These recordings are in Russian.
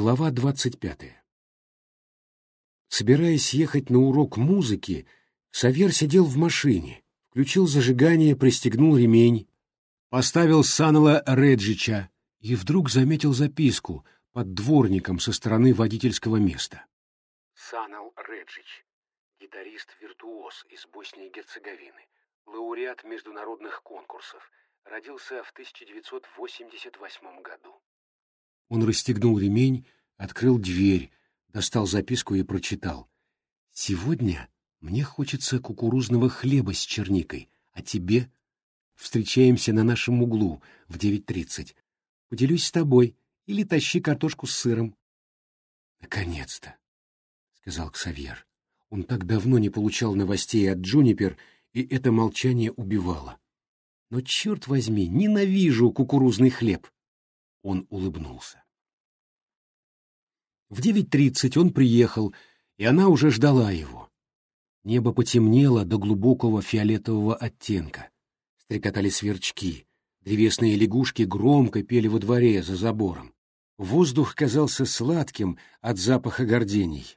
Глава двадцать пятая. Собираясь ехать на урок музыки, Савер сидел в машине, включил зажигание, пристегнул ремень, поставил Санала Реджича и вдруг заметил записку под дворником со стороны водительского места. Санал Реджич, гитарист-виртуоз из Боснии и Герцеговины, лауреат международных конкурсов, родился в 1988 году. Он расстегнул ремень, открыл дверь, достал записку и прочитал. «Сегодня мне хочется кукурузного хлеба с черникой, а тебе? Встречаемся на нашем углу в девять тридцать. Поделюсь с тобой или тащи картошку с сыром». «Наконец-то», — сказал Ксавьер. Он так давно не получал новостей от Джунипер, и это молчание убивало. «Но, черт возьми, ненавижу кукурузный хлеб!» Он улыбнулся. В девять тридцать он приехал, и она уже ждала его. Небо потемнело до глубокого фиолетового оттенка. Стрекотали сверчки, древесные лягушки громко пели во дворе за забором. Воздух казался сладким от запаха гордений.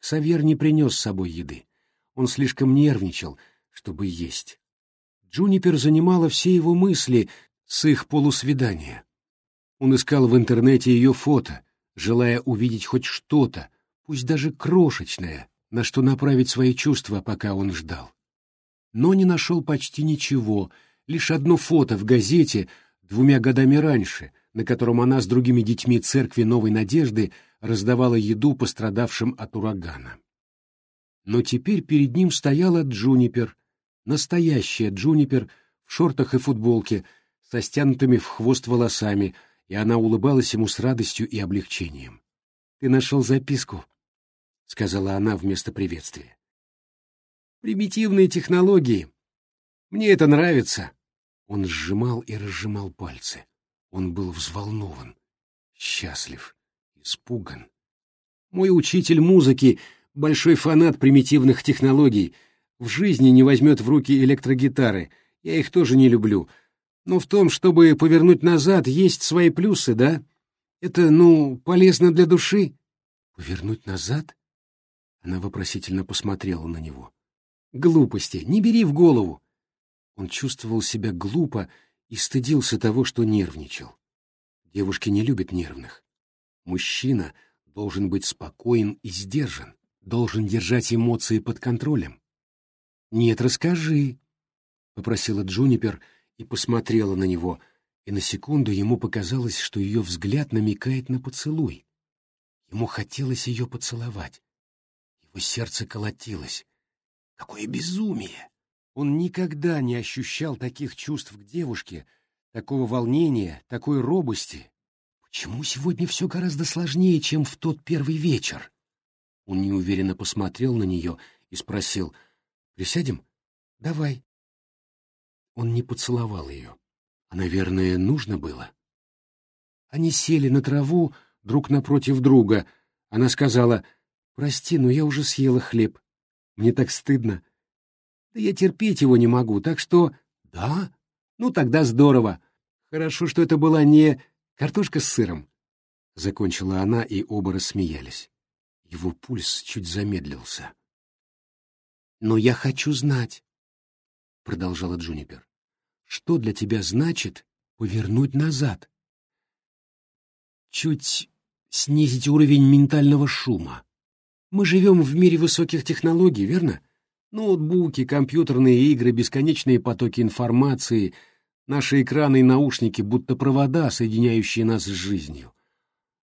Савьер не принес с собой еды. Он слишком нервничал, чтобы есть. Джунипер занимала все его мысли с их полусвидания. Он искал в интернете ее фото, желая увидеть хоть что-то, пусть даже крошечное, на что направить свои чувства, пока он ждал. Но не нашел почти ничего, лишь одно фото в газете двумя годами раньше, на котором она с другими детьми церкви Новой Надежды раздавала еду пострадавшим от урагана. Но теперь перед ним стояла Джунипер, настоящая Джунипер в шортах и футболке, со стянутыми в хвост волосами, и она улыбалась ему с радостью и облегчением. «Ты нашел записку», — сказала она вместо приветствия. «Примитивные технологии. Мне это нравится». Он сжимал и разжимал пальцы. Он был взволнован, счастлив, испуган. Мой учитель музыки — большой фанат примитивных технологий. В жизни не возьмет в руки электрогитары. Я их тоже не люблю. Но в том, чтобы повернуть назад, есть свои плюсы, да? Это, ну, полезно для души. Повернуть назад? Она вопросительно посмотрела на него. Глупости, не бери в голову. Он чувствовал себя глупо и стыдился того, что нервничал. Девушки не любят нервных. Мужчина должен быть спокоен и сдержан, должен держать эмоции под контролем. «Нет, расскажи», — попросила Джунипер, — и посмотрела на него, и на секунду ему показалось, что ее взгляд намекает на поцелуй. Ему хотелось ее поцеловать. Его сердце колотилось. Какое безумие! Он никогда не ощущал таких чувств к девушке, такого волнения, такой робости. Почему сегодня все гораздо сложнее, чем в тот первый вечер? Он неуверенно посмотрел на нее и спросил, «Присядем? Давай». Он не поцеловал ее. А, наверное, нужно было. Они сели на траву друг напротив друга. Она сказала, «Прости, но я уже съела хлеб. Мне так стыдно. Да я терпеть его не могу, так что...» «Да? Ну, тогда здорово. Хорошо, что это была не картошка с сыром». Закончила она, и оба рассмеялись. Его пульс чуть замедлился. «Но я хочу знать», — продолжала Джунипер. Что для тебя значит повернуть назад? Чуть снизить уровень ментального шума. Мы живем в мире высоких технологий, верно? Ноутбуки, компьютерные игры, бесконечные потоки информации, наши экраны и наушники, будто провода, соединяющие нас с жизнью.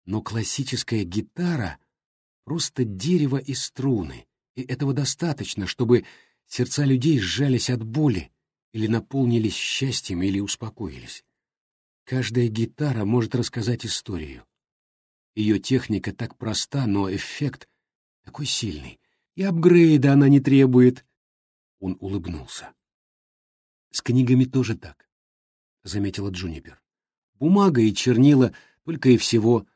Но классическая гитара — просто дерево и струны, и этого достаточно, чтобы сердца людей сжались от боли, или наполнились счастьем, или успокоились. Каждая гитара может рассказать историю. Ее техника так проста, но эффект такой сильный. И апгрейда она не требует. Он улыбнулся. С книгами тоже так, — заметила Джунипер. Бумага и чернила только и всего.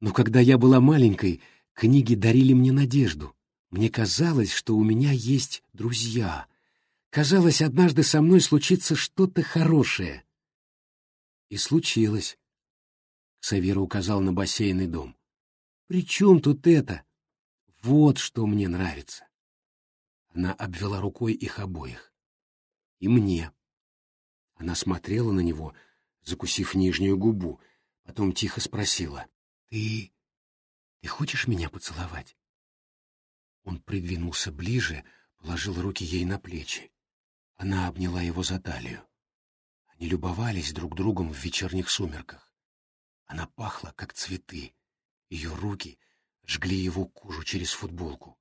Но когда я была маленькой, книги дарили мне надежду. Мне казалось, что у меня есть друзья — Казалось, однажды со мной случится что-то хорошее. И случилось. Ксавера указал на бассейный дом. «При чем тут это? Вот что мне нравится». Она обвела рукой их обоих. «И мне». Она смотрела на него, закусив нижнюю губу, потом тихо спросила. «Ты... ты хочешь меня поцеловать?» Он придвинулся ближе, положил руки ей на плечи. Она обняла его за талию. Они любовались друг другом в вечерних сумерках. Она пахла, как цветы. Ее руки жгли его кожу через футболку.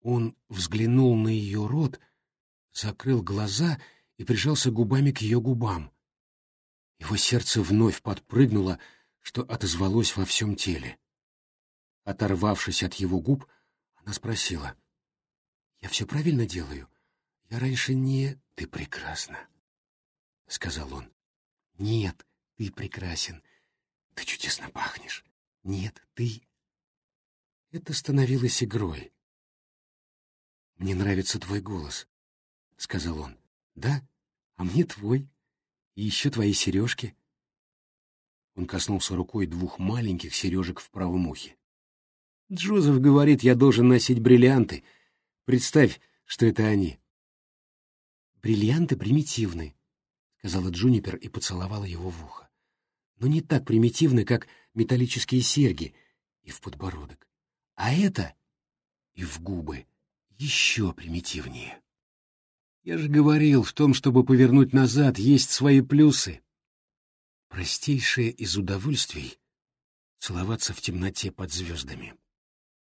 Он взглянул на ее рот, закрыл глаза и прижался губами к ее губам. Его сердце вновь подпрыгнуло, что отозвалось во всем теле. Оторвавшись от его губ, она спросила. — Я все правильно делаю? Я раньше не... — Ты прекрасна, — сказал он. — Нет, ты прекрасен. Ты чудесно пахнешь. Нет, ты... Это становилось игрой. «Мне нравится твой голос», — сказал он. «Да? А мне твой. И еще твои сережки». Он коснулся рукой двух маленьких сережек в правом ухе. «Джозеф говорит, я должен носить бриллианты. Представь, что это они». «Бриллианты примитивны», — сказала Джунипер и поцеловала его в ухо но не так примитивны, как металлические серьги и в подбородок. А это и в губы еще примитивнее. Я же говорил, в том, чтобы повернуть назад, есть свои плюсы. Простейшее из удовольствий — целоваться в темноте под звездами.